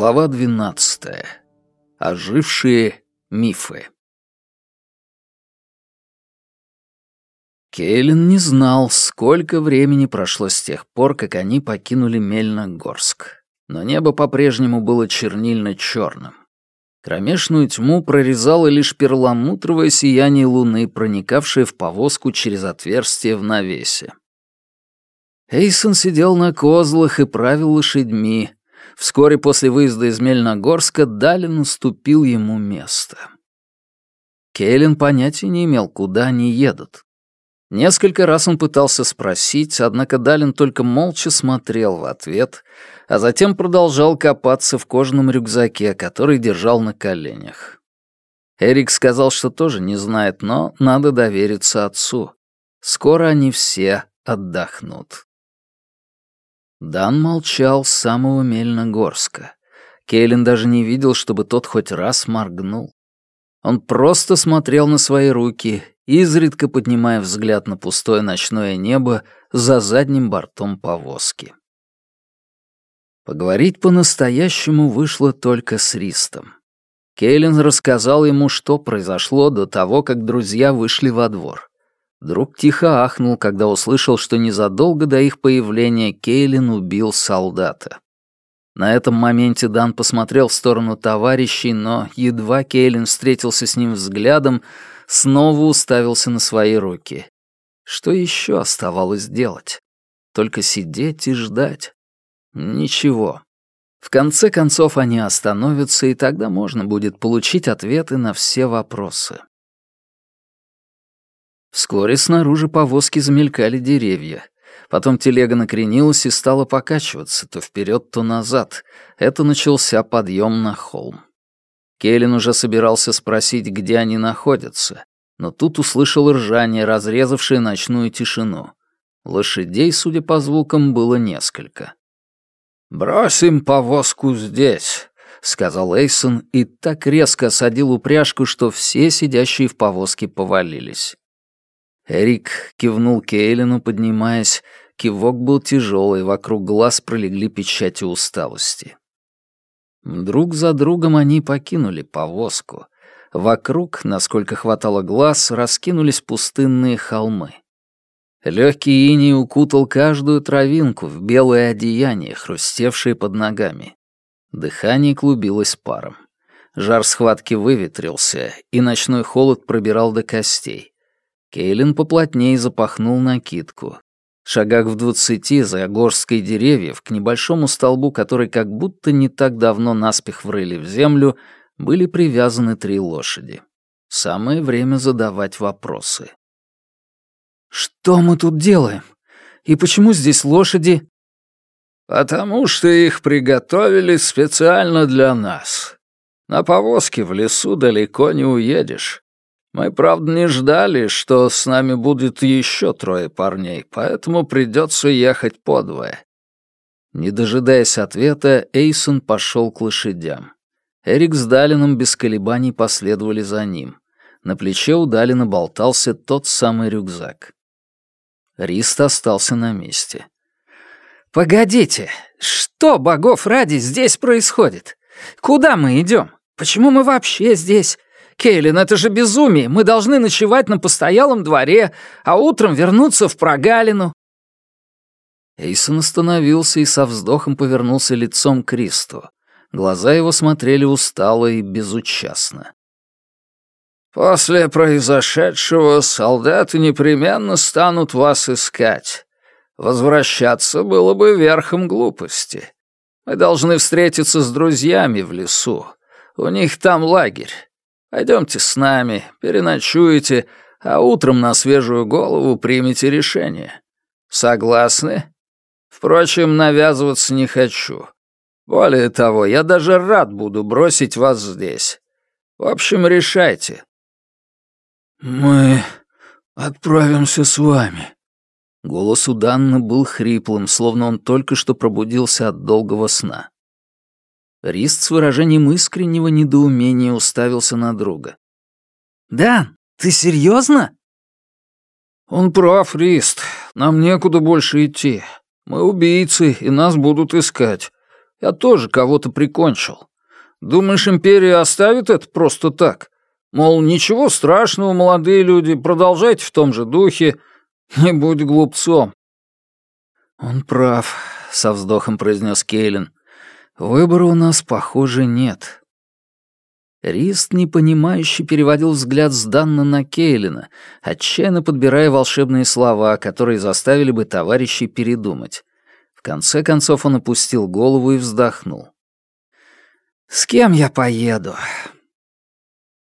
Глава двенадцатая. Ожившие мифы. Кейлин не знал, сколько времени прошло с тех пор, как они покинули Мельногорск. Но небо по-прежнему было чернильно-черным. Кромешную тьму прорезало лишь перламутровое сияние луны, проникавшее в повозку через отверстие в навесе. Эйсон сидел на козлах и правил лошадьми. Вскоре после выезда из Мельногорска Далин уступил ему место. Кейлин понятия не имел, куда они едут. Несколько раз он пытался спросить, однако Далин только молча смотрел в ответ, а затем продолжал копаться в кожаном рюкзаке, который держал на коленях. Эрик сказал, что тоже не знает, но надо довериться отцу. Скоро они все отдохнут. Дан молчал с самого Мельногорска. Кейлин даже не видел, чтобы тот хоть раз моргнул. Он просто смотрел на свои руки изредка поднимая взгляд на пустое ночное небо за задним бортом повозки. Поговорить по-настоящему вышло только с Ристом. Кейлин рассказал ему, что произошло до того, как друзья вышли во двор. Друг тихо ахнул, когда услышал, что незадолго до их появления Кейлин убил солдата. На этом моменте Дан посмотрел в сторону товарищей, но едва Кейлин встретился с ним взглядом, снова уставился на свои руки. Что еще оставалось делать? Только сидеть и ждать. Ничего. В конце концов они остановятся, и тогда можно будет получить ответы на все вопросы. Вскоре снаружи повозки замелькали деревья. Потом телега накренилась и стала покачиваться то вперед, то назад. Это начался подъем на холм. Келлен уже собирался спросить, где они находятся, но тут услышал ржание, разрезавшее ночную тишину. Лошадей, судя по звукам, было несколько. «Бросим повозку здесь», — сказал Эйсон и так резко осадил упряжку, что все сидящие в повозке повалились. Эрик кивнул Кейлину, поднимаясь. Кивок был тяжелый, вокруг глаз пролегли печати усталости. Друг за другом они покинули повозку. Вокруг, насколько хватало глаз, раскинулись пустынные холмы. Легкий иней укутал каждую травинку в белое одеяние, хрустевшее под ногами. Дыхание клубилось паром. Жар схватки выветрился, и ночной холод пробирал до костей. Кейлин поплотнее запахнул накидку шагах в двадцати за горсткой деревьев к небольшому столбу, который как будто не так давно наспех врыли в землю, были привязаны три лошади. Самое время задавать вопросы. «Что мы тут делаем? И почему здесь лошади?» «Потому что их приготовили специально для нас. На повозке в лесу далеко не уедешь. Мы, правда, не ждали, что с нами будет еще трое парней, поэтому придется ехать подвое». Не дожидаясь ответа, Эйсон пошел к лошадям. Эрик с Далином без колебаний последовали за ним. На плече у Далина болтался тот самый рюкзак. Рист остался на месте. «Погодите, что, богов ради, здесь происходит? Куда мы идем? Почему мы вообще здесь? Кейлин, это же безумие. Мы должны ночевать на постоялом дворе, а утром вернуться в прогалину». Эйсон остановился и со вздохом повернулся лицом к Ристу. Глаза его смотрели устало и безучастно. «После произошедшего солдаты непременно станут вас искать. Возвращаться было бы верхом глупости. Мы должны встретиться с друзьями в лесу. У них там лагерь. Пойдемте с нами, переночуете, а утром на свежую голову примите решение. Согласны? Впрочем, навязываться не хочу. Более того, я даже рад буду бросить вас здесь. В общем, решайте». «Мы отправимся с вами». Голос у Данны был хриплым, словно он только что пробудился от долгого сна. Рист с выражением искреннего недоумения уставился на друга. «Да, ты серьезно? «Он прав, Рист. Нам некуда больше идти. Мы убийцы, и нас будут искать. Я тоже кого-то прикончил. Думаешь, империя оставит это просто так? Мол, ничего страшного, молодые люди, продолжайте в том же духе. Не будь глупцом». «Он прав», — со вздохом произнес Кейлин. «Выбора у нас, похоже, нет». Рист, непонимающе, переводил взгляд с Данна на Кейлина, отчаянно подбирая волшебные слова, которые заставили бы товарищей передумать. В конце концов он опустил голову и вздохнул. «С кем я поеду?»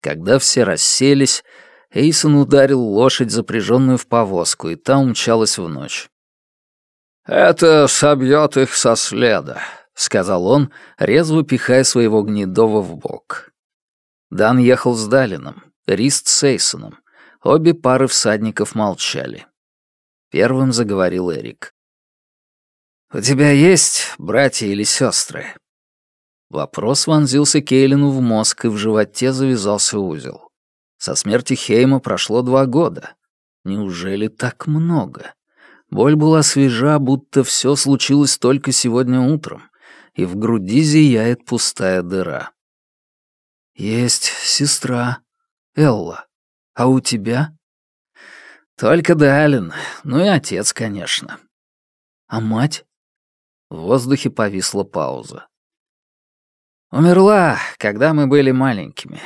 Когда все расселись, Эйсон ударил лошадь, запряженную в повозку, и та умчалась в ночь. «Это собьет их со следа», — сказал он, резво пихая своего гнедого в бок. Дан ехал с Далином, Рист с Эйсоном. Обе пары всадников молчали. Первым заговорил Эрик. «У тебя есть братья или сестры?» Вопрос вонзился Кейлину в мозг, и в животе завязался узел. Со смерти Хейма прошло два года. Неужели так много? Боль была свежа, будто все случилось только сегодня утром, и в груди зияет пустая дыра. «Есть сестра, Элла. А у тебя?» «Только Далин, ну и отец, конечно». «А мать?» В воздухе повисла пауза. «Умерла, когда мы были маленькими.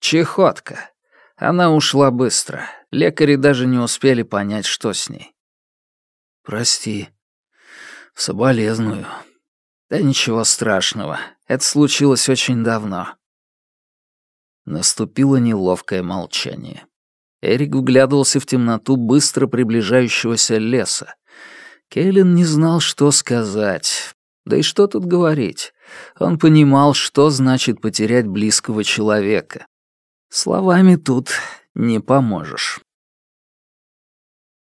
Чехотка. Она ушла быстро. Лекари даже не успели понять, что с ней. «Прости. Соболезную». «Да ничего страшного. Это случилось очень давно». Наступило неловкое молчание. Эрик вглядывался в темноту быстро приближающегося леса. Кейлин не знал, что сказать. Да и что тут говорить? Он понимал, что значит потерять близкого человека. Словами тут не поможешь.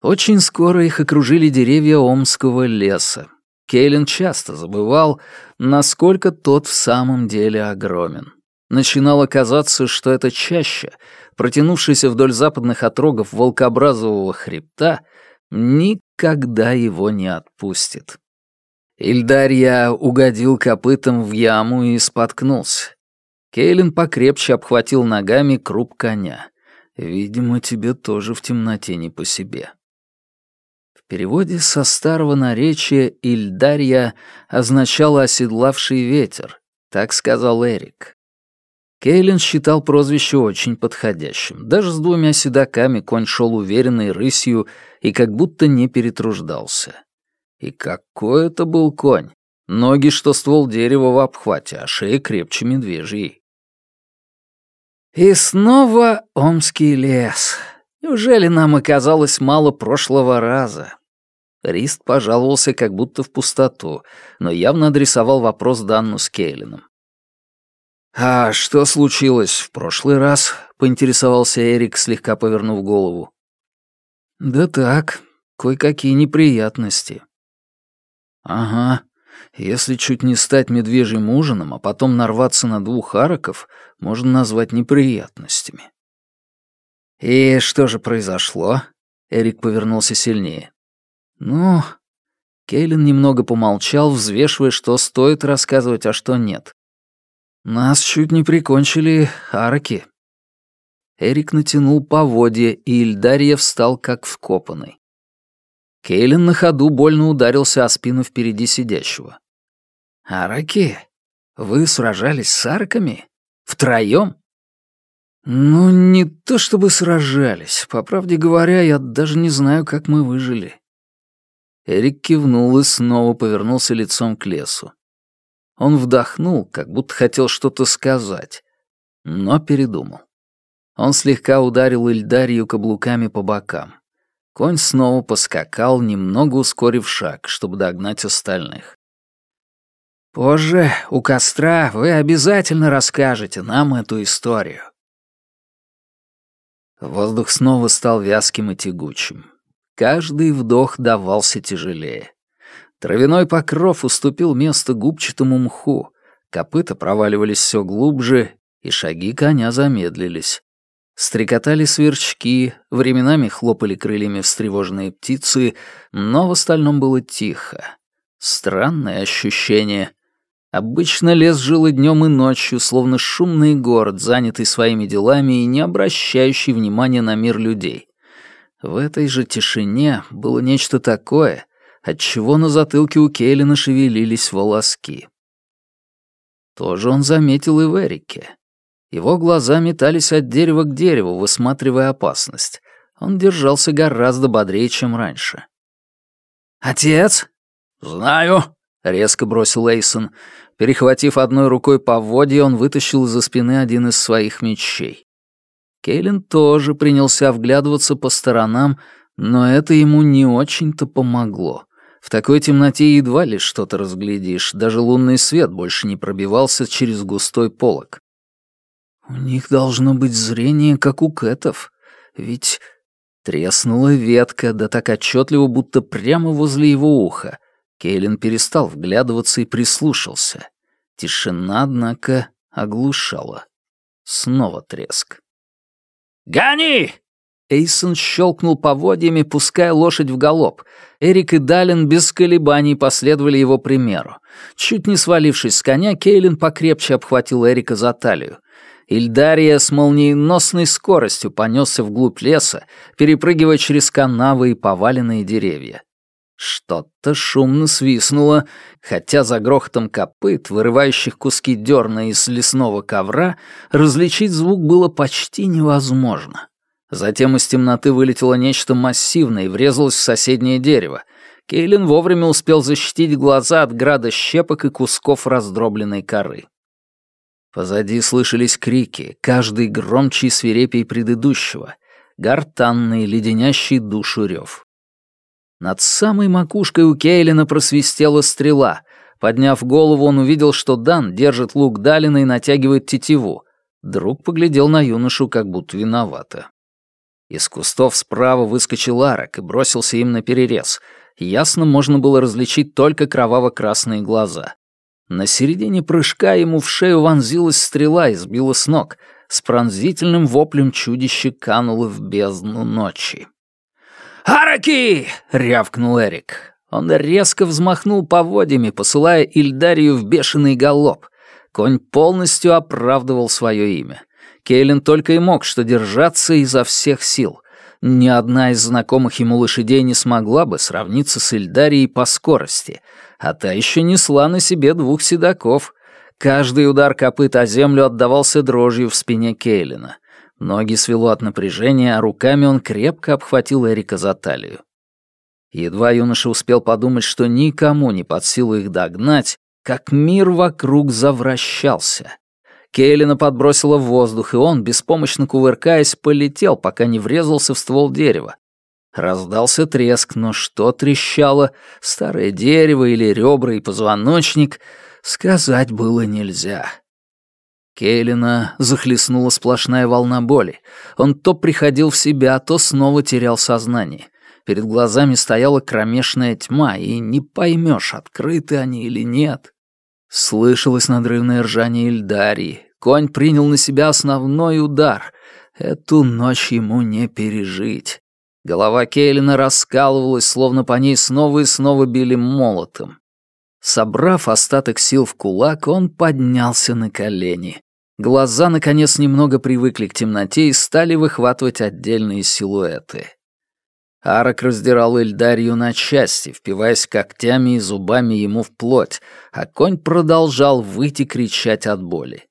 Очень скоро их окружили деревья Омского леса. Кейлин часто забывал, насколько тот в самом деле огромен. Начинало казаться, что это чаще, протянувшаяся вдоль западных отрогов волкообразового хребта, никогда его не отпустит. Ильдарья угодил копытом в яму и споткнулся. Кейлин покрепче обхватил ногами круп коня. Видимо, тебе тоже в темноте не по себе переводе со старого наречия «Ильдарья» означало «оседлавший ветер», так сказал Эрик. Кейлин считал прозвище очень подходящим. Даже с двумя седаками конь шел уверенной рысью и как будто не перетруждался. И какой это был конь! Ноги, что ствол дерева в обхвате, а шея крепче медвежьей. И снова Омский лес. Неужели нам оказалось мало прошлого раза? Рист пожаловался как будто в пустоту, но явно адресовал вопрос Данну с Кейлином. «А что случилось в прошлый раз?» — поинтересовался Эрик, слегка повернув голову. «Да так, кое-какие неприятности». «Ага, если чуть не стать медвежьим ужином, а потом нарваться на двух араков, можно назвать неприятностями». «И что же произошло?» Эрик повернулся сильнее. «Ну...» Кейлин немного помолчал, взвешивая, что стоит рассказывать, а что нет. «Нас чуть не прикончили араки». Эрик натянул поводья, и Ильдарья встал как вкопанный. Кейлин на ходу больно ударился о спину впереди сидящего. «Араки? Вы сражались с арками? Втроем?» «Ну, не то чтобы сражались. По правде говоря, я даже не знаю, как мы выжили. Эрик кивнул и снова повернулся лицом к лесу. Он вдохнул, как будто хотел что-то сказать, но передумал. Он слегка ударил Ильдарью каблуками по бокам. Конь снова поскакал, немного ускорив шаг, чтобы догнать остальных. «Позже, у костра, вы обязательно расскажете нам эту историю». Воздух снова стал вязким и тягучим. Каждый вдох давался тяжелее. Травяной покров уступил место губчатому мху, копыта проваливались все глубже, и шаги коня замедлились. Стрекотали сверчки, временами хлопали крыльями встревоженные птицы, но в остальном было тихо. Странное ощущение. Обычно лес жил и днем, и ночью, словно шумный город, занятый своими делами и не обращающий внимания на мир людей. В этой же тишине было нечто такое, от чего на затылке у Кейлина шевелились волоски. Тоже он заметил и в Эрике. Его глаза метались от дерева к дереву, высматривая опасность. Он держался гораздо бодрее, чем раньше. «Отец?» «Знаю», — резко бросил Эйсон. Перехватив одной рукой поводья, он вытащил из-за спины один из своих мечей. Кейлин тоже принялся вглядываться по сторонам, но это ему не очень-то помогло. В такой темноте едва ли что-то разглядишь, даже лунный свет больше не пробивался через густой полог. У них должно быть зрение, как у кэтов, ведь треснула ветка, да так отчетливо, будто прямо возле его уха. Кейлин перестал вглядываться и прислушался. Тишина, однако, оглушала. Снова треск. «Гони!» Эйсон щелкнул поводьями, пуская лошадь в галоп. Эрик и Далин без колебаний последовали его примеру. Чуть не свалившись с коня, Кейлин покрепче обхватил Эрика за талию. Ильдария с молниеносной скоростью понесся вглубь леса, перепрыгивая через канавы и поваленные деревья. Что-то шумно свистнуло, хотя за грохотом копыт, вырывающих куски дерна из лесного ковра, различить звук было почти невозможно. Затем из темноты вылетело нечто массивное и врезалось в соседнее дерево. Кейлин вовремя успел защитить глаза от града щепок и кусков раздробленной коры. Позади слышались крики, каждый громче и свирепей предыдущего, гортанный, леденящий душу рев. Над самой макушкой у Кейлина просвистела стрела. Подняв голову, он увидел, что Дан держит лук Далина и натягивает тетиву. Друг поглядел на юношу, как будто виновата. Из кустов справа выскочил арок и бросился им на перерез. Ясно можно было различить только кроваво-красные глаза. На середине прыжка ему в шею вонзилась стрела и сбила с ног. С пронзительным воплем чудище кануло в бездну ночи. «Араки!» — рявкнул Эрик. Он резко взмахнул поводьями, посылая Ильдарию в бешеный галоп. Конь полностью оправдывал свое имя. Кейлин только и мог что держаться изо всех сил. Ни одна из знакомых ему лошадей не смогла бы сравниться с Ильдарией по скорости — а та еще несла на себе двух седаков. Каждый удар копыт о землю отдавался дрожью в спине Кейлина. Ноги свело от напряжения, а руками он крепко обхватил Эрика за талию. Едва юноша успел подумать, что никому не под силу их догнать, как мир вокруг завращался. Кейлина подбросила в воздух, и он, беспомощно кувыркаясь, полетел, пока не врезался в ствол дерева. Раздался треск, но что трещало, старое дерево или ребра и позвоночник, сказать было нельзя. Кейлина захлестнула сплошная волна боли. Он то приходил в себя, то снова терял сознание. Перед глазами стояла кромешная тьма, и не поймешь, открыты они или нет. Слышалось надрывное ржание Ильдарии. Конь принял на себя основной удар. Эту ночь ему не пережить. Голова Кейлина раскалывалась, словно по ней снова и снова били молотом. Собрав остаток сил в кулак, он поднялся на колени. Глаза, наконец, немного привыкли к темноте и стали выхватывать отдельные силуэты. Арок раздирал Эльдарью на части, впиваясь когтями и зубами ему в плоть, а конь продолжал выйти кричать от боли.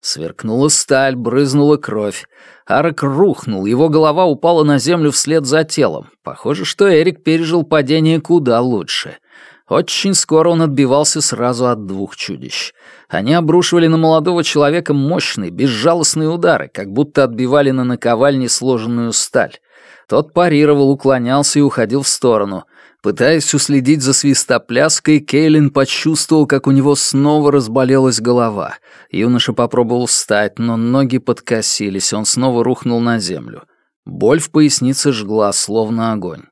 Сверкнула сталь, брызнула кровь. Арок рухнул, его голова упала на землю вслед за телом. Похоже, что Эрик пережил падение куда лучше. Очень скоро он отбивался сразу от двух чудищ. Они обрушивали на молодого человека мощные, безжалостные удары, как будто отбивали на наковальне сложенную сталь. Тот парировал, уклонялся и уходил в сторону. Пытаясь уследить за свистопляской, Кейлин почувствовал, как у него снова разболелась голова. Юноша попробовал встать, но ноги подкосились, он снова рухнул на землю. Боль в пояснице жгла, словно огонь.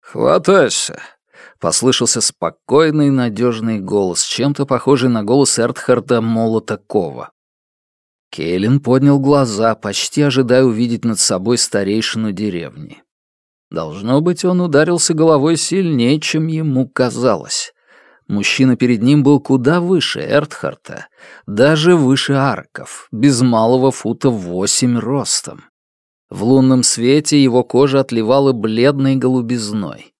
«Хватайся!» — послышался спокойный, надежный голос, чем-то похожий на голос Эртхарда Молотакова. Кейлин поднял глаза, почти ожидая увидеть над собой старейшину деревни. Должно быть, он ударился головой сильнее, чем ему казалось. Мужчина перед ним был куда выше Эртхарта, даже выше арков, без малого фута восемь ростом. В лунном свете его кожа отливала бледной голубизной.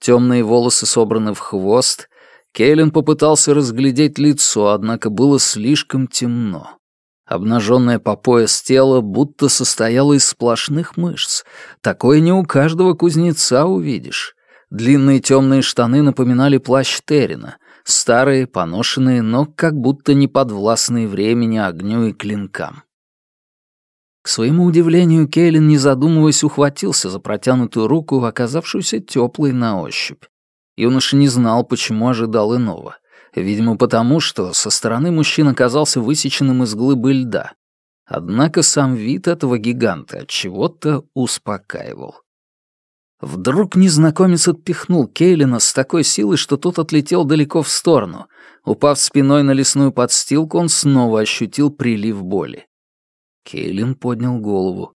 Темные волосы собраны в хвост. Кейлин попытался разглядеть лицо, однако было слишком темно. Обнаженное по пояс тело будто состояло из сплошных мышц. Такое не у каждого кузнеца увидишь. Длинные темные штаны напоминали плащ Террина, старые, поношенные, но как будто не подвластные времени, огню и клинкам. К своему удивлению, Кейлин, не задумываясь, ухватился за протянутую руку, оказавшуюся теплой на ощупь. Юноша не знал, почему ожидал иного. Видимо, потому, что со стороны мужчин оказался высеченным из глыбы льда. Однако сам вид этого гиганта от чего-то успокаивал. Вдруг незнакомец отпихнул Кейлина с такой силой, что тот отлетел далеко в сторону. Упав спиной на лесную подстилку, он снова ощутил прилив боли. Кейлин поднял голову.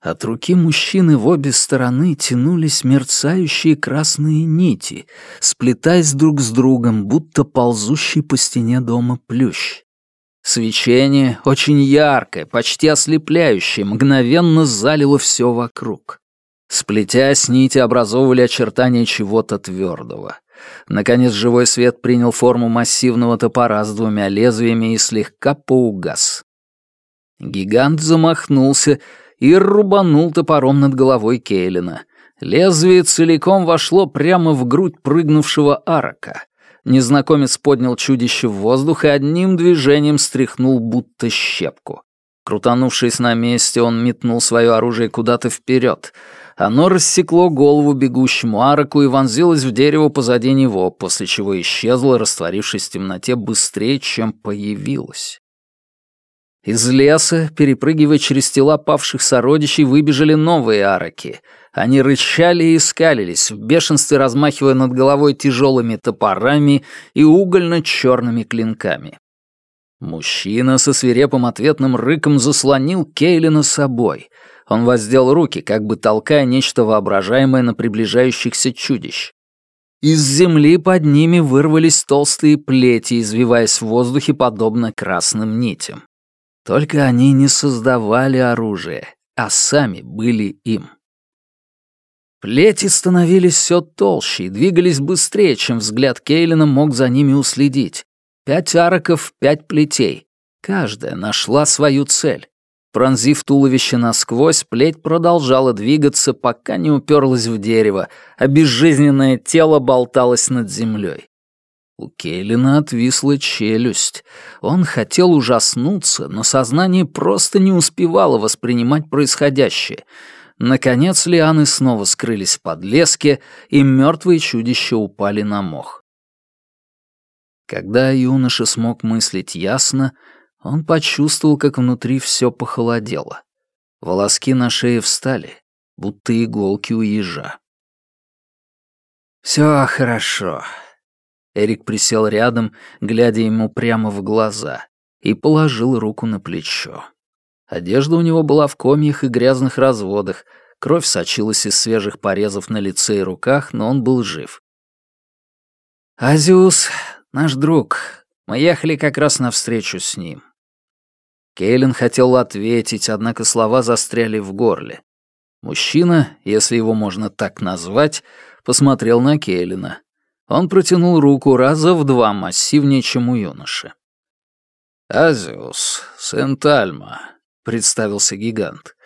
От руки мужчины в обе стороны тянулись мерцающие красные нити, сплетаясь друг с другом, будто ползущий по стене дома плющ. Свечение, очень яркое, почти ослепляющее, мгновенно залило все вокруг. Сплетясь, нити образовывали очертания чего-то твердого. Наконец живой свет принял форму массивного топора с двумя лезвиями и слегка поугас. Гигант замахнулся и рубанул топором над головой Кейлина. Лезвие целиком вошло прямо в грудь прыгнувшего арака. Незнакомец поднял чудище в воздух и одним движением стряхнул будто щепку. Крутанувшись на месте, он метнул свое оружие куда-то вперед. Оно рассекло голову бегущему араку и вонзилось в дерево позади него, после чего исчезло, растворившись в темноте быстрее, чем появилось. Из леса, перепрыгивая через тела павших сородичей, выбежали новые араки. Они рычали и скалились, в бешенстве размахивая над головой тяжелыми топорами и угольно-черными клинками. Мужчина со свирепым ответным рыком заслонил Кейлина собой. Он воздел руки, как бы толкая нечто воображаемое на приближающихся чудищ. Из земли под ними вырвались толстые плети, извиваясь в воздухе подобно красным нитям. Только они не создавали оружие, а сами были им. Плети становились все толще и двигались быстрее, чем взгляд Кейлина мог за ними уследить. Пять ароков, пять плетей. Каждая нашла свою цель. Пронзив туловище насквозь, плеть продолжала двигаться, пока не уперлась в дерево, а безжизненное тело болталось над землей. У Кейлина отвисла челюсть. Он хотел ужаснуться, но сознание просто не успевало воспринимать происходящее. Наконец лианы снова скрылись в подлеске, и мертвые чудища упали на мох. Когда юноша смог мыслить ясно, он почувствовал, как внутри все похолодело. Волоски на шее встали, будто иголки у ежа. «Все хорошо», Эрик присел рядом, глядя ему прямо в глаза, и положил руку на плечо. Одежда у него была в комьях и грязных разводах, кровь сочилась из свежих порезов на лице и руках, но он был жив. «Азиус, наш друг, мы ехали как раз навстречу с ним». Кейлин хотел ответить, однако слова застряли в горле. Мужчина, если его можно так назвать, посмотрел на Кейлина. Он протянул руку раза в два массивнее, чем у юноши. «Азиус, сын Тальма», — представился гигант.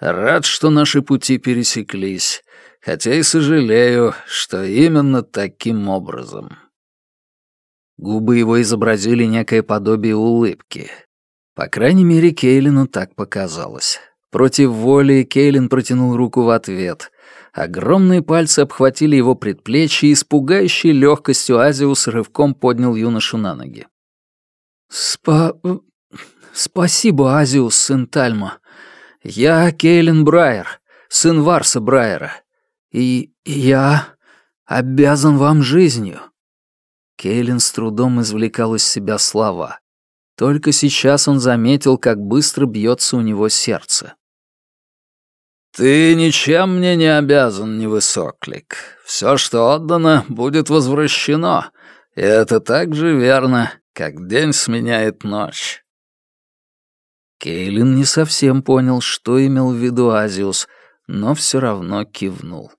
«Рад, что наши пути пересеклись, хотя и сожалею, что именно таким образом». Губы его изобразили некое подобие улыбки. По крайней мере, Кейлину так показалось. Против воли Кейлин протянул руку в ответ, Огромные пальцы обхватили его предплечье, и с пугающей легкостью Азиус рывком поднял юношу на ноги. «Спа... спасибо, Азиус, сын Тальма. Я Кейлин Брайер, сын Варса Брайера. И я обязан вам жизнью». Кейлин с трудом извлекал из себя слова. Только сейчас он заметил, как быстро бьется у него сердце. «Ты ничем мне не обязан, невысоклик. Все, что отдано, будет возвращено, и это так же верно, как день сменяет ночь». Кейлин не совсем понял, что имел в виду Азиус, но все равно кивнул.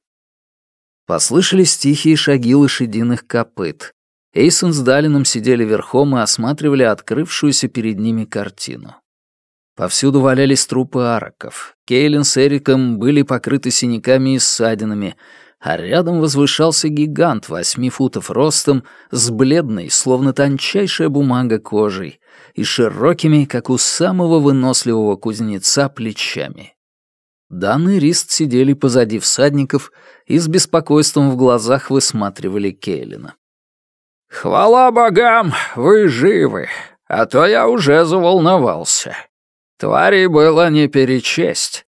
Послышались тихие шаги лошадиных копыт. Эйсон с Далином сидели верхом и осматривали открывшуюся перед ними картину. Повсюду валялись трупы араков. Кейлин с Эриком были покрыты синяками и ссадинами, а рядом возвышался гигант восьми футов ростом с бледной, словно тончайшая бумага кожей, и широкими, как у самого выносливого кузнеца, плечами. Дан и Рист сидели позади всадников и с беспокойством в глазах высматривали Кейлина. «Хвала богам, вы живы, а то я уже заволновался. Твари было не перечесть.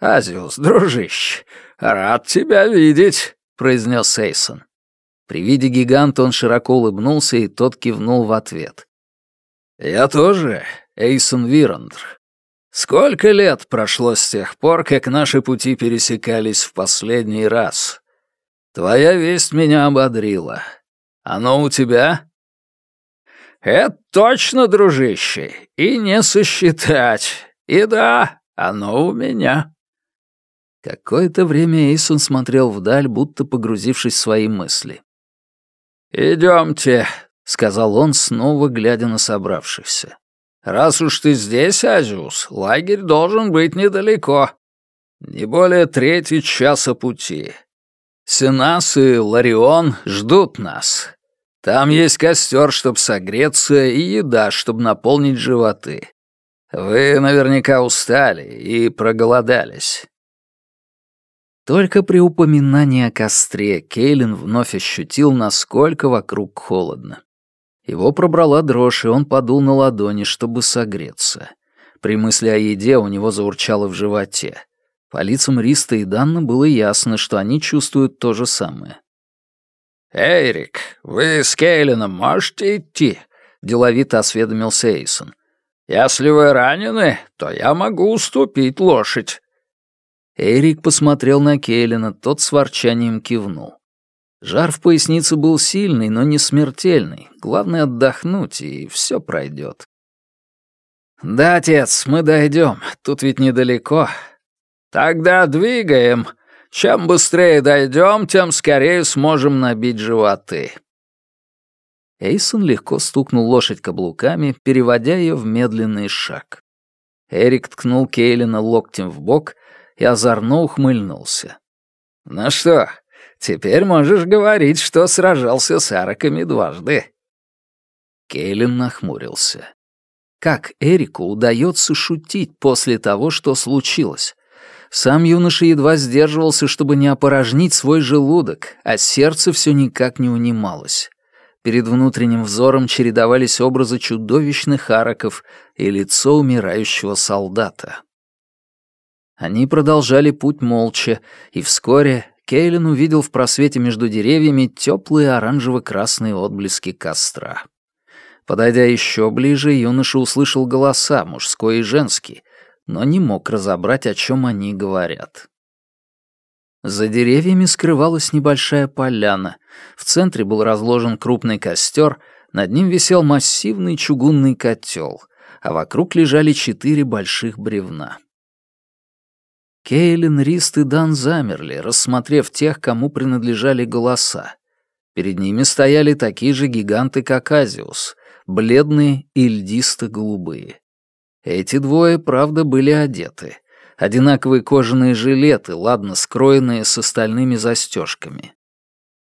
Азиус, дружище, рад тебя видеть», — произнес Эйсон. При виде гиганта он широко улыбнулся, и тот кивнул в ответ. «Я тоже, Эйсон Вирандр. Сколько лет прошло с тех пор, как наши пути пересекались в последний раз? Твоя весть меня ободрила. Оно у тебя?» «Это точно, дружище, и не сосчитать. И да, оно у меня». Какое-то время Эйсон смотрел вдаль, будто погрузившись в свои мысли. «Идемте», — сказал он, снова глядя на собравшихся. «Раз уж ты здесь, Азиус, лагерь должен быть недалеко. Не более трети часа пути. Сенас и Ларион ждут нас. Там есть костер, чтобы согреться, и еда, чтобы наполнить животы. Вы наверняка устали и проголодались». Только при упоминании о костре Кейлин вновь ощутил, насколько вокруг холодно. Его пробрала дрожь, и он подул на ладони, чтобы согреться. При мысли о еде у него заурчало в животе. По лицам Риста и Данна было ясно, что они чувствуют то же самое. «Эрик, вы с Кейлином можете идти?» — деловито осведомился Эйсон. «Если вы ранены, то я могу уступить лошадь». Эрик посмотрел на Кейлина, тот с ворчанием кивнул. Жар в пояснице был сильный, но не смертельный. Главное отдохнуть, и все пройдет. «Да, отец, мы дойдем. Тут ведь недалеко. Тогда двигаем. Чем быстрее дойдем, тем скорее сможем набить животы». Эйсон легко стукнул лошадь каблуками, переводя ее в медленный шаг. Эрик ткнул Кейлина локтем в бок и озорно ухмыльнулся. «Ну что, Теперь можешь говорить, что сражался с араками дважды». Кейлин нахмурился. Как Эрику удается шутить после того, что случилось? Сам юноша едва сдерживался, чтобы не опорожнить свой желудок, а сердце все никак не унималось. Перед внутренним взором чередовались образы чудовищных араков и лицо умирающего солдата. Они продолжали путь молча, и вскоре Кейлин увидел в просвете между деревьями теплые оранжево-красные отблески костра. Подойдя еще ближе, юноша услышал голоса, мужской и женский, но не мог разобрать, о чем они говорят. За деревьями скрывалась небольшая поляна. В центре был разложен крупный костер, над ним висел массивный чугунный котел, а вокруг лежали четыре больших бревна. Кейлин, Рист и Дан замерли, рассмотрев тех, кому принадлежали голоса. Перед ними стояли такие же гиганты, как Азиус, бледные и льдисто-голубые. Эти двое, правда, были одеты. Одинаковые кожаные жилеты, ладно скроенные с остальными застежками.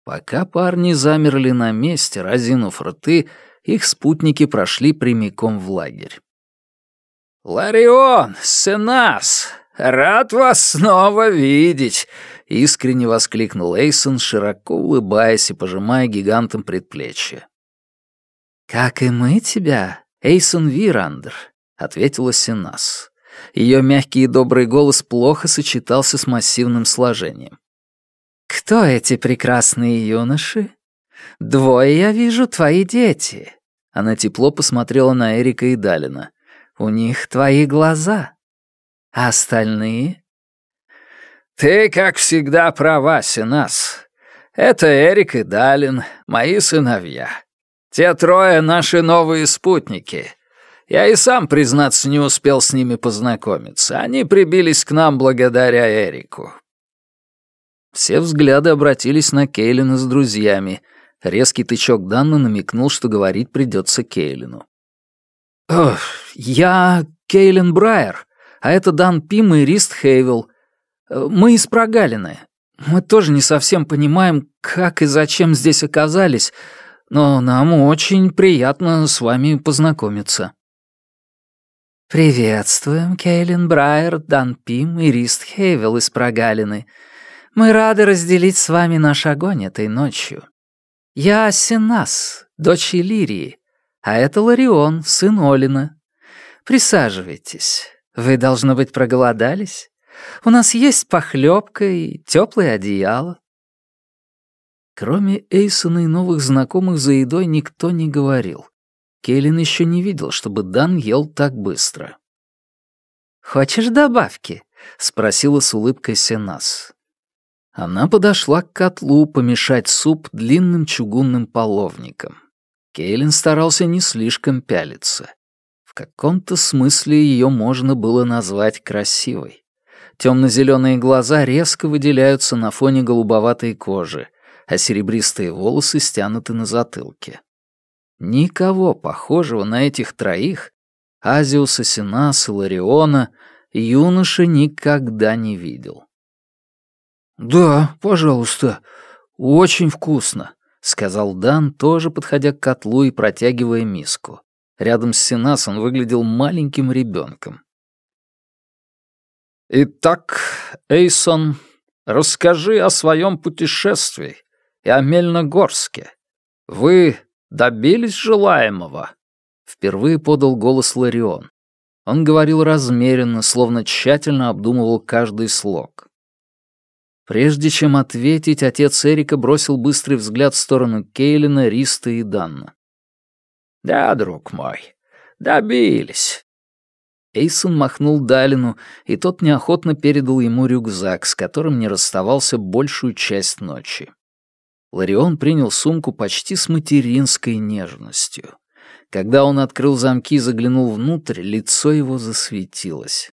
Пока парни замерли на месте, разинув рты, их спутники прошли прямиком в лагерь. «Ларион, Сенас, «Рад вас снова видеть!» — искренне воскликнул Эйсон, широко улыбаясь и пожимая гигантом предплечье. «Как и мы тебя, Эйсон Вирандер», — ответила Синас. Ее мягкий и добрый голос плохо сочетался с массивным сложением. «Кто эти прекрасные юноши? Двое, я вижу, твои дети». Она тепло посмотрела на Эрика и Далина. «У них твои глаза. А остальные?» «Ты, как всегда, права, Синас. Это Эрик и Далин, мои сыновья. Те трое — наши новые спутники. Я и сам, признаться, не успел с ними познакомиться. Они прибились к нам благодаря Эрику». Все взгляды обратились на Кейлина с друзьями. Резкий тычок Данна намекнул, что говорить придется Кейлину. «Я Кейлин Брайер, а это Дан Пим и Рист Хейвел. Мы из Прогалины. Мы тоже не совсем понимаем, как и зачем здесь оказались, но нам очень приятно с вами познакомиться». «Приветствуем, Кейлин Брайер, Дан Пим и Рист Хейвел из Прогалины. Мы рады разделить с вами наш огонь этой ночью. Я Синас, дочь Иллирии, а это Ларион, сын Олина. Присаживайтесь. Вы, должно быть, проголодались? У нас есть похлебка и теплое одеяло. Кроме Эйсона и новых знакомых за едой никто не говорил. Кейлин еще не видел, чтобы Дан ел так быстро. «Хочешь добавки?» — спросила с улыбкой Сенас. Она подошла к котлу помешать суп длинным чугунным половником. Кейлин старался не слишком пялиться. В каком-то смысле ее можно было назвать красивой. Темно-зеленые глаза резко выделяются на фоне голубоватой кожи, а серебристые волосы стянуты на затылке. Никого похожего на этих троих, Азиуса, Синаса, Лариона, юноша никогда не видел. «Да, пожалуйста, очень вкусно», — сказал Дан, тоже подходя к котлу и протягивая миску. Рядом с Синас он выглядел маленьким ребенком. «Итак, Эйсон, расскажи о своем путешествии и о Мельногорске. Вы добились желаемого?» Впервые подал голос Ларион. Он говорил размеренно, словно тщательно обдумывал каждый слог. Прежде чем ответить, отец Эрика бросил быстрый взгляд в сторону Кейлина, Риста и Данна. «Да, друг мой, добились». Эйсон махнул Далину, и тот неохотно передал ему рюкзак, с которым не расставался большую часть ночи. Ларион принял сумку почти с материнской нежностью. Когда он открыл замки и заглянул внутрь, лицо его засветилось.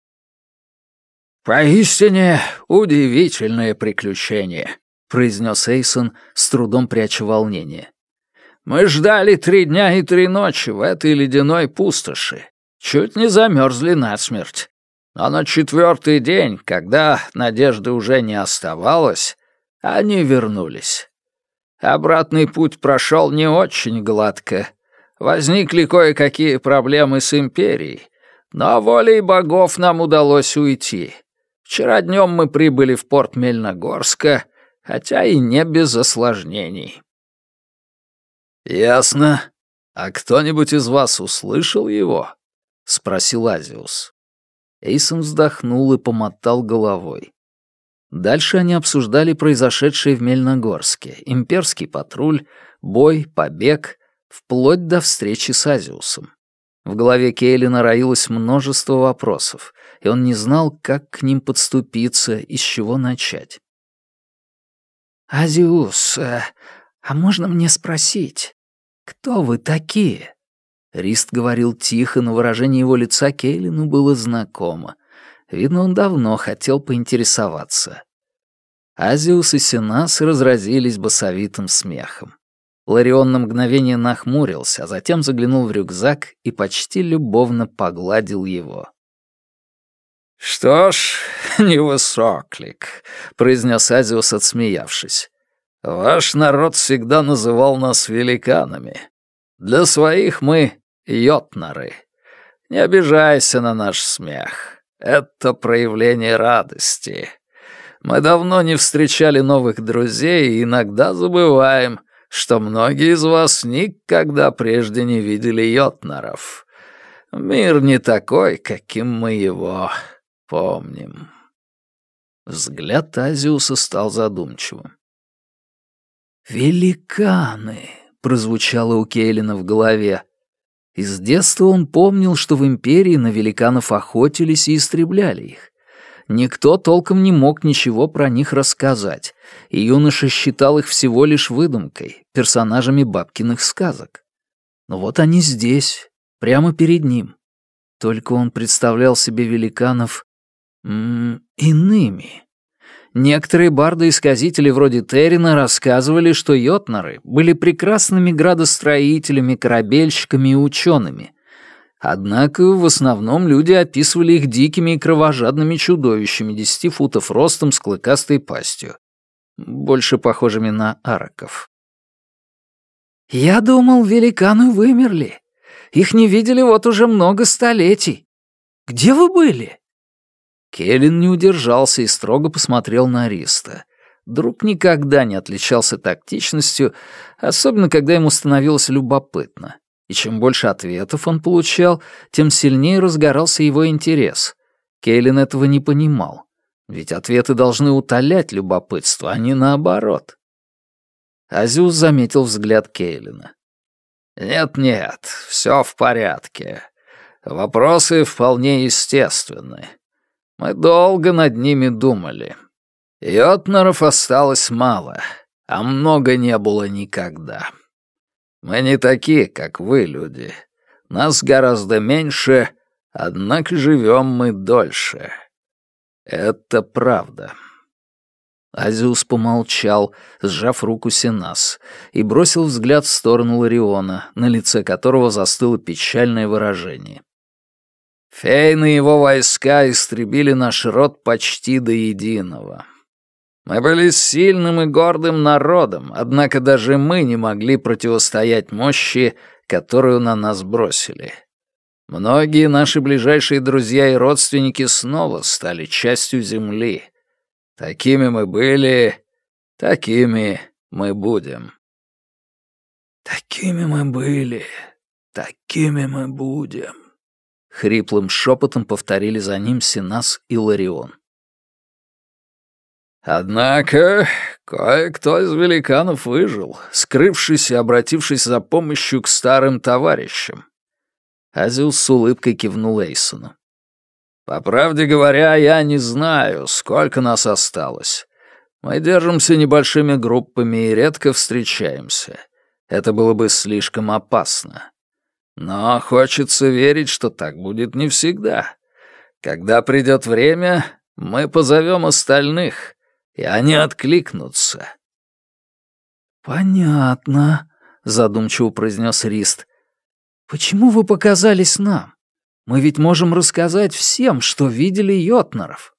«Поистине удивительное приключение», — произнес Эйсон, с трудом пряча волнение. «Мы ждали три дня и три ночи в этой ледяной пустоши. Чуть не замерзли насмерть. Но на четвертый день, когда надежды уже не оставалось, они вернулись. Обратный путь прошел не очень гладко. Возникли кое-какие проблемы с Империей, но волей богов нам удалось уйти». Вчера днем мы прибыли в порт Мельногорска, хотя и не без осложнений». «Ясно. А кто-нибудь из вас услышал его?» — спросил Азиус. Эйсон вздохнул и помотал головой. Дальше они обсуждали произошедшее в Мельногорске, имперский патруль, бой, побег, вплоть до встречи с Азиусом. В голове Кейлина роилось множество вопросов, и он не знал, как к ним подступиться и с чего начать. «Азиус, э, а можно мне спросить, кто вы такие?» Рист говорил тихо, но выражение его лица Кейлину было знакомо. Видно, он давно хотел поинтересоваться. Азиус и Синас разразились басовитым смехом. Ларион на мгновение нахмурился, а затем заглянул в рюкзак и почти любовно погладил его. «Что ж, невысоклик», — произнес Азиус, отсмеявшись. «Ваш народ всегда называл нас великанами. Для своих мы — йотнары. Не обижайся на наш смех. Это проявление радости. Мы давно не встречали новых друзей и иногда забываем, что многие из вас никогда прежде не видели йотнаров. Мир не такой, каким мы его помним». Взгляд Азиуса стал задумчивым. «Великаны!» — прозвучало у Кейлина в голове. Из детства он помнил, что в Империи на великанов охотились и истребляли их. Никто толком не мог ничего про них рассказать, и юноша считал их всего лишь выдумкой, персонажами бабкиных сказок. Но вот они здесь, прямо перед ним. Только он представлял себе великанов м -м, иными. Некоторые барды-исказители вроде Террина рассказывали, что йотнары были прекрасными градостроителями, корабельщиками и учеными. Однако в основном люди описывали их дикими и кровожадными чудовищами десяти футов ростом с клыкастой пастью, больше похожими на араков. «Я думал, великаны вымерли. Их не видели вот уже много столетий. Где вы были?» Келлен не удержался и строго посмотрел на Риста. Друг никогда не отличался тактичностью, особенно когда ему становилось любопытно. И чем больше ответов он получал, тем сильнее разгорался его интерес. Кейлин этого не понимал. Ведь ответы должны утолять любопытство, а не наоборот. Азиус заметил взгляд Кейлина. «Нет-нет, все в порядке. Вопросы вполне естественны. Мы долго над ними думали. Йотнеров осталось мало, а много не было никогда. Мы не такие, как вы, люди. Нас гораздо меньше, однако живем мы дольше. Это правда». Азиус помолчал, сжав руку Синас, и бросил взгляд в сторону Лариона, на лице которого застыло печальное выражение. Фейны и его войска истребили наш род почти до единого. Мы были сильным и гордым народом, однако даже мы не могли противостоять мощи, которую на нас бросили. Многие наши ближайшие друзья и родственники снова стали частью земли. Такими мы были, такими мы будем. Такими мы были, такими мы будем. Хриплым шепотом повторили за ним Синас и Ларион. Однако кое-кто из великанов выжил, скрывшись и обратившись за помощью к старым товарищам. Азиус с улыбкой кивнул Эйсону. «По правде говоря, я не знаю, сколько нас осталось. Мы держимся небольшими группами и редко встречаемся. Это было бы слишком опасно. Но хочется верить, что так будет не всегда. Когда придет время, мы позовем остальных, и они откликнутся. «Понятно», — задумчиво произнес Рист. «Почему вы показались нам? Мы ведь можем рассказать всем, что видели Йотнеров».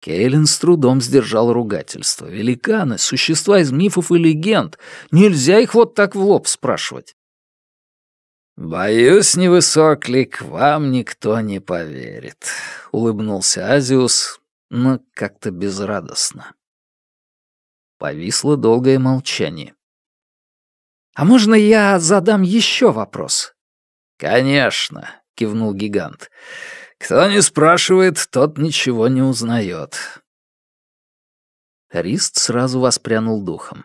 Кейлин с трудом сдержал ругательство. «Великаны — существа из мифов и легенд. Нельзя их вот так в лоб спрашивать». «Боюсь, невысоклик, вам никто не поверит», — улыбнулся Азиус, но как-то безрадостно. Повисло долгое молчание. «А можно я задам еще вопрос?» «Конечно», — кивнул гигант. «Кто не спрашивает, тот ничего не узнает». Рист сразу воспрянул духом.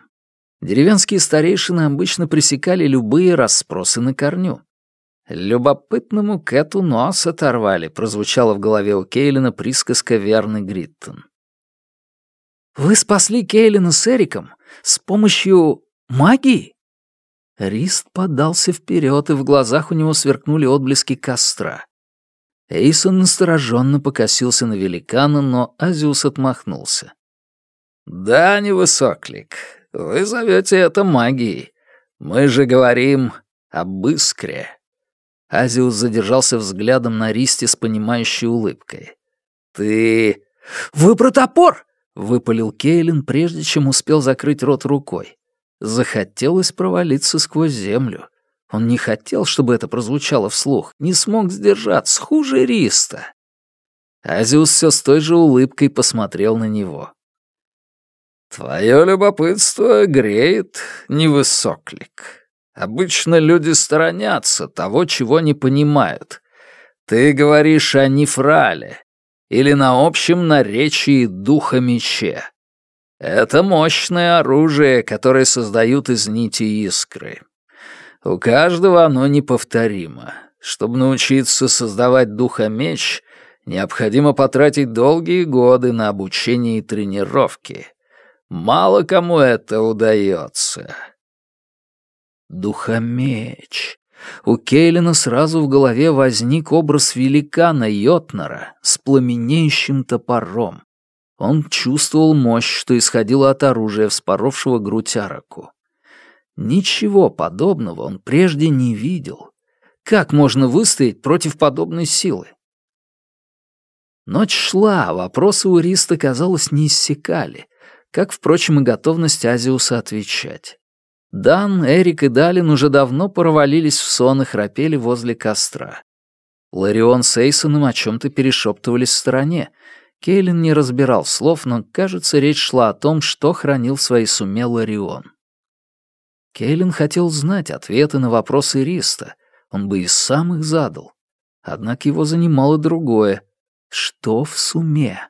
Деревенские старейшины обычно пресекали любые расспросы на корню. «Любопытному Кэту нос оторвали», — прозвучала в голове у Кейлина присказка Верны Гриттон. «Вы спасли Кейлина с Эриком с помощью магии?» Рист подался вперед, и в глазах у него сверкнули отблески костра. Эйсон настороженно покосился на великана, но Азиус отмахнулся. «Да, невысоклик, вы зовете это магией. Мы же говорим об искре». Азиус задержался взглядом на Ристе с понимающей улыбкой. «Ты...» «Вы про топор!» — выпалил Кейлин, прежде чем успел закрыть рот рукой. Захотелось провалиться сквозь землю. Он не хотел, чтобы это прозвучало вслух, не смог сдержаться, хуже Риста. Азиус все с той же улыбкой посмотрел на него. «Твое любопытство греет, невысоклик. Обычно люди сторонятся того, чего не понимают. Ты говоришь о нефрале или на общем наречии духа мече. Это мощное оружие, которое создают из нити искры. У каждого оно неповторимо. Чтобы научиться создавать духа-меч, необходимо потратить долгие годы на обучение и тренировки. Мало кому это удается. Духомеч. У Кейлина сразу в голове возник образ великана Йотнера с пламенеющим топором. Он чувствовал мощь, что исходила от оружия, вспоровшего грудь Араку. Ничего подобного он прежде не видел. Как можно выстоять против подобной силы? Ночь шла, вопросы у Риста, казалось, не иссякали, как, впрочем, и готовность Азиуса отвечать. Дан, Эрик и Далин уже давно провалились в сон и храпели возле костра. Ларион с Эйсоном о чем-то перешептывались в стороне. Кейлин не разбирал слов, но, кажется, речь шла о том, что хранил в своей суме Ларион. Кейлин хотел знать ответы на вопросы Риста. Он бы и сам их задал. Однако его занимало другое. Что в суме?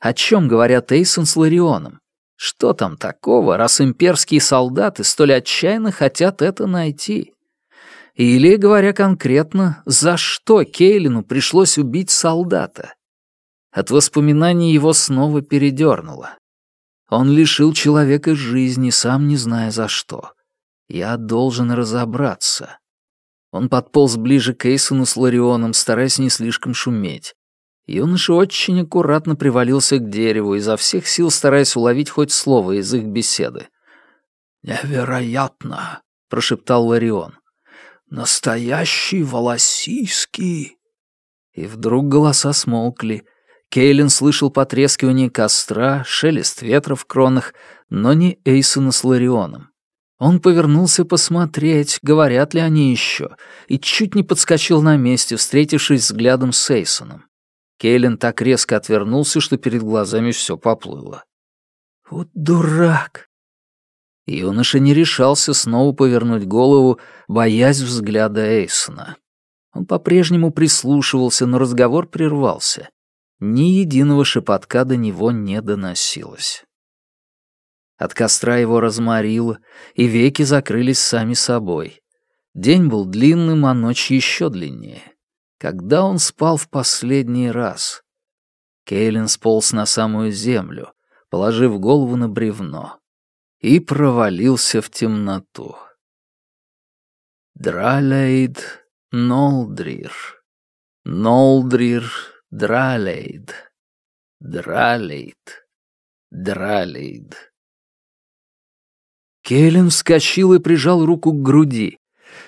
О чем говорят Эйсон с Ларионом? Что там такого, раз имперские солдаты столь отчаянно хотят это найти? Или, говоря конкретно, за что Кейлину пришлось убить солдата? От воспоминаний его снова передернуло. Он лишил человека жизни, сам не зная за что. Я должен разобраться. Он подполз ближе к Эйсону с Ларионом, стараясь не слишком шуметь. Юноша очень аккуратно привалился к дереву, изо всех сил стараясь уловить хоть слово из их беседы. «Невероятно!» — прошептал Ларион. «Настоящий волосийский!» И вдруг голоса смолкли. Кейлин слышал потрескивание костра, шелест ветра в кронах, но не Эйсона с Ларионом. Он повернулся посмотреть, говорят ли они еще, и чуть не подскочил на месте, встретившись взглядом с Эйсоном. Кейлин так резко отвернулся, что перед глазами все поплыло. «Вот дурак!» Юноша не решался снова повернуть голову, боясь взгляда Эйсона. Он по-прежнему прислушивался, но разговор прервался. Ни единого шепотка до него не доносилось. От костра его разморило, и веки закрылись сами собой. День был длинным, а ночь еще длиннее. Когда он спал в последний раз? Кейлин сполз на самую землю, положив голову на бревно, и провалился в темноту. Дралейд Нолдрир, Нолдрир Дралейд, Дралейд, Дралейд. Кейлин вскочил и прижал руку к груди.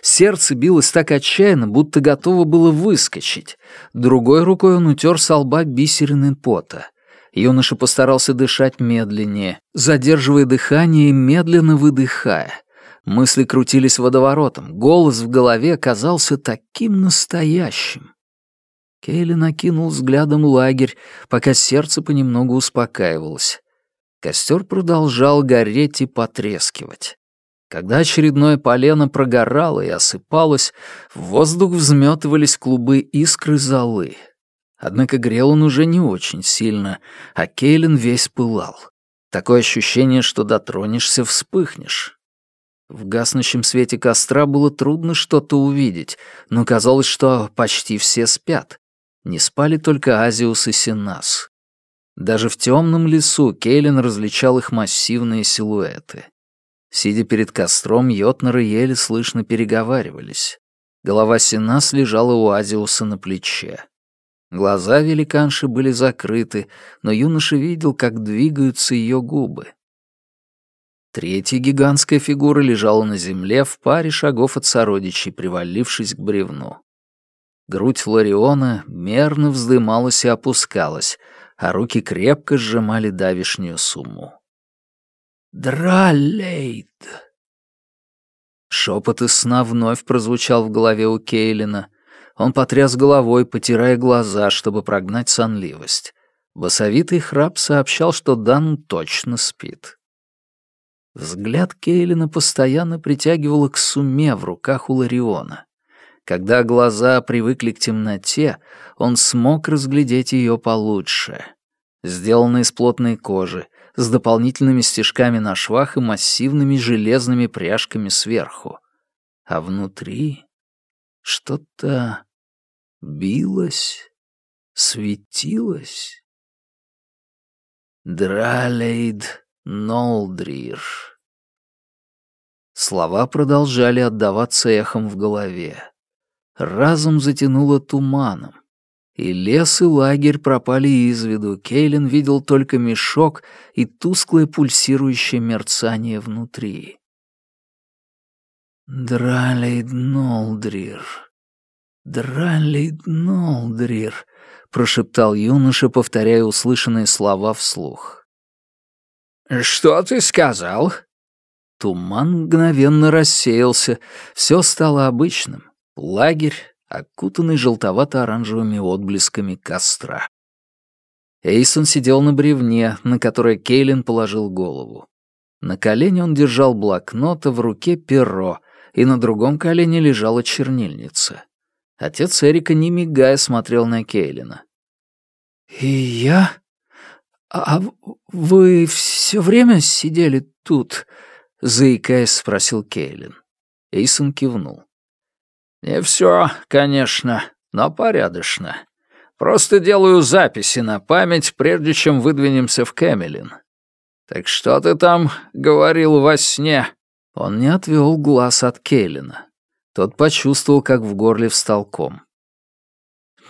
Сердце билось так отчаянно, будто готово было выскочить. Другой рукой он утер со лба бисерины пота. Юноша постарался дышать медленнее, задерживая дыхание и медленно выдыхая. Мысли крутились водоворотом, голос в голове казался таким настоящим. Кейли накинул взглядом лагерь, пока сердце понемногу успокаивалось. Костер продолжал гореть и потрескивать. Когда очередное полено прогорало и осыпалось, в воздух взметывались клубы искры золы. Однако грел он уже не очень сильно, а Кейлин весь пылал. Такое ощущение, что дотронешься, вспыхнешь. В гаснущем свете костра было трудно что-то увидеть, но казалось, что почти все спят. Не спали только Азиус и Синас. Даже в темном лесу Кейлин различал их массивные силуэты. Сидя перед костром, Йотнеры еле слышно переговаривались. Голова Синас лежала у Азиуса на плече. Глаза великанши были закрыты, но юноша видел, как двигаются ее губы. Третья гигантская фигура лежала на земле в паре шагов от сородичей, привалившись к бревну. Грудь Флориона мерно вздымалась и опускалась, а руки крепко сжимали давишнюю сумму. Дралейд. Шепот из сна вновь прозвучал в голове у Кейлина. Он потряс головой, потирая глаза, чтобы прогнать сонливость. Басовитый храп сообщал, что Дан точно спит. Взгляд Кейлина постоянно притягивало к суме в руках у Лариона. Когда глаза привыкли к темноте, он смог разглядеть ее получше. Сделана из плотной кожи, с дополнительными стежками на швах и массивными железными пряжками сверху. а внутри что-то билось, светилось. Дралейд Нолдрир. Слова продолжали отдаваться эхом в голове. Разум затянуло туманом. И лес, и лагерь пропали из виду. Кейлин видел только мешок и тусклое пульсирующее мерцание внутри. «Дралейд Нолдрир, Дралейд Нолдрир», — прошептал юноша, повторяя услышанные слова вслух. «Что ты сказал?» Туман мгновенно рассеялся, все стало обычным. Лагерь, окутанный желтовато-оранжевыми отблесками костра. Эйсон сидел на бревне, на которое Кейлин положил голову. На колене он держал блокнот, а в руке перо, и на другом колене лежала чернильница. Отец Эрика, не мигая, смотрел на Кейлина. «И я? А вы все время сидели тут?» — заикаясь, спросил Кейлин. Эйсон кивнул. «Не все, конечно, но порядочно. Просто делаю записи на память, прежде чем выдвинемся в Кэмелин. Так что ты там говорил во сне?» Он не отвел глаз от Кейлина. Тот почувствовал, как в горле встал ком.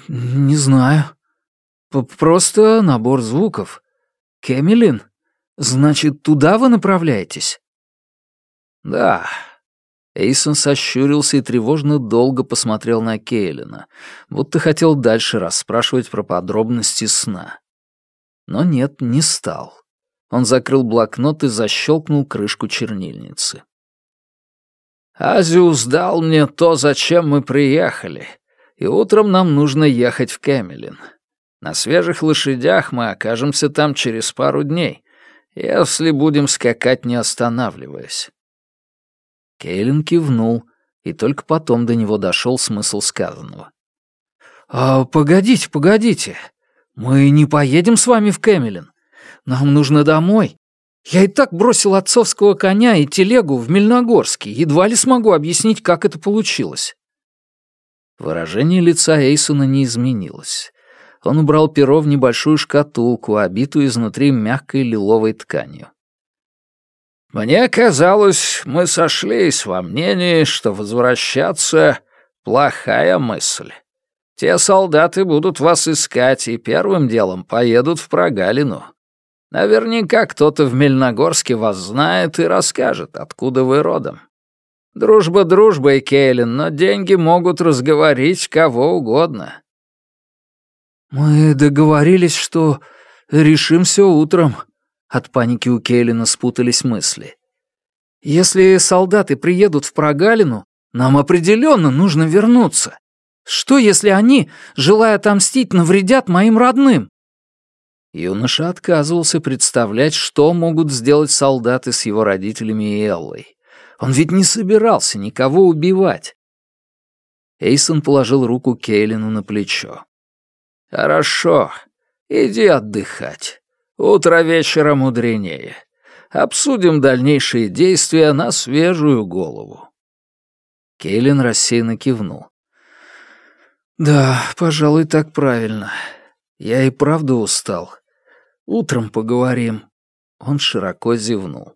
«Не знаю. П Просто набор звуков. Кэмелин? Значит, туда вы направляетесь?» «Да, Эйсон сощурился и тревожно долго посмотрел на Кейлина, будто хотел дальше расспрашивать про подробности сна. Но нет, не стал. Он закрыл блокнот и защелкнул крышку чернильницы. «Азиус дал мне то, зачем мы приехали, и утром нам нужно ехать в Кэмелин. На свежих лошадях мы окажемся там через пару дней, если будем скакать не останавливаясь. Кейлин кивнул, и только потом до него дошел смысл сказанного. «А, погодите, погодите. Мы не поедем с вами в Кэмелин. Нам нужно домой. Я и так бросил отцовского коня и телегу в Мельногорске. Едва ли смогу объяснить, как это получилось». Выражение лица Эйсона не изменилось. Он убрал перо в небольшую шкатулку, обитую изнутри мягкой лиловой тканью. Мне казалось, мы сошлись во мнении, что возвращаться — плохая мысль. Те солдаты будут вас искать и первым делом поедут в прогалину. Наверняка кто-то в Мельногорске вас знает и расскажет, откуда вы родом. Дружба дружбой, Кейлин, но деньги могут разговорить кого угодно. Мы договорились, что решим все утром, от паники у Кейлина спутались мысли. «Если солдаты приедут в прогалину, нам определенно нужно вернуться. Что, если они, желая отомстить, навредят моим родным?» Юноша отказывался представлять, что могут сделать солдаты с его родителями и Эллой. Он ведь не собирался никого убивать. Эйсон положил руку Кейлину на плечо. «Хорошо, иди отдыхать. Утро вечера мудренее. Обсудим дальнейшие действия на свежую голову». Кейлин рассеянно кивнул. «Да, пожалуй, так правильно. Я и правда устал. Утром поговорим». Он широко зевнул.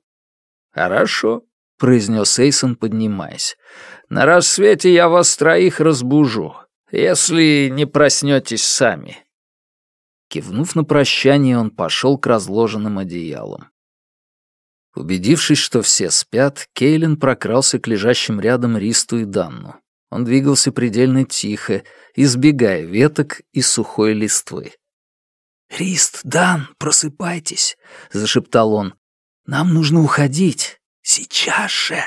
«Хорошо», — произнес Эйсон, поднимаясь. «На рассвете я вас троих разбужу, если не проснетесь сами». Кивнув на прощание, он пошел к разложенным одеялам. Убедившись, что все спят, Кейлин прокрался к лежащим рядом Ристу и Данну. Он двигался предельно тихо, избегая веток и сухой листвы. «Рист, Дан, просыпайтесь!» — зашептал он. «Нам нужно уходить. Сейчас же!»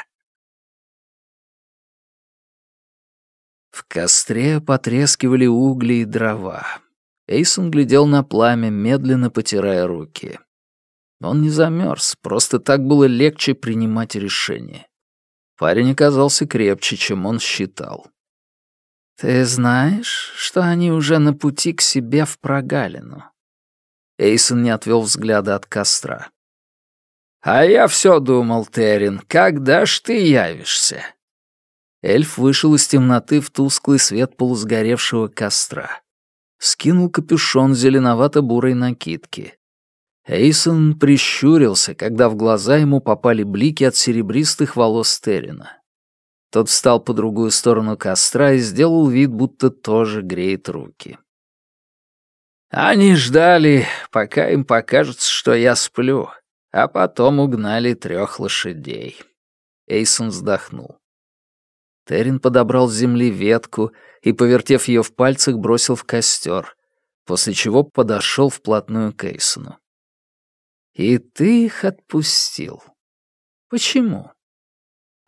В костре потрескивали угли и дрова. Эйсон глядел на пламя, медленно потирая руки. Он не замерз, просто так было легче принимать решение. Парень оказался крепче, чем он считал. «Ты знаешь, что они уже на пути к себе в прогалину?» Эйсон не отвел взгляда от костра. «А я все думал, Террин, когда ж ты явишься?» Эльф вышел из темноты в тусклый свет полусгоревшего костра. Скинул капюшон зеленовато-бурой накидки. Эйсон прищурился, когда в глаза ему попали блики от серебристых волос Террина. Тот встал по другую сторону костра и сделал вид, будто тоже греет руки. Они ждали, пока им покажется, что я сплю, а потом угнали трех лошадей. Эйсон вздохнул. Террин подобрал с земли ветку и, повертев ее в пальцах, бросил в костер, после чего подошел вплотную к Эйсону. «И ты их отпустил. Почему?»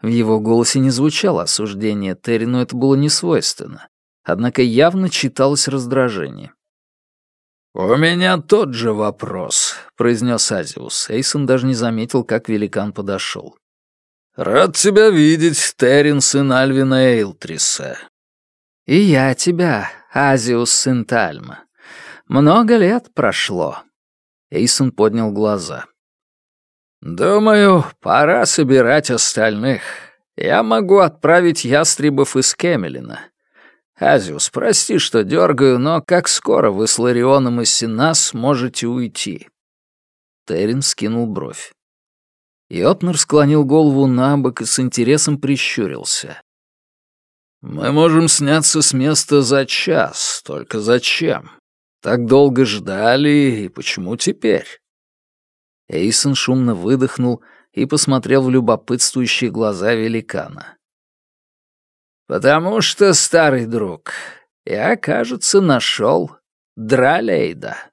В его голосе не звучало осуждение Террину, это было несвойственно. Однако явно читалось раздражение. «У меня тот же вопрос», — произнес Азиус. Эйсон даже не заметил, как великан подошел. «Рад тебя видеть, Террин, сын Альвина Эйлтриса». «И я тебя, Азиус, сын Тальма. Много лет прошло». Эйсон поднял глаза. «Думаю, пора собирать остальных. Я могу отправить ястребов из Кемелина. Азиус, прости, что дергаю, но как скоро вы с Ларионом и Синас сможете уйти?» Террин скинул бровь. Йотнер склонил голову на бок и с интересом прищурился. «Мы можем сняться с места за час, только зачем? Так долго ждали, и почему теперь?» Эйсон шумно выдохнул и посмотрел в любопытствующие глаза великана. «Потому что, старый друг, я, кажется, нашел Дралейда».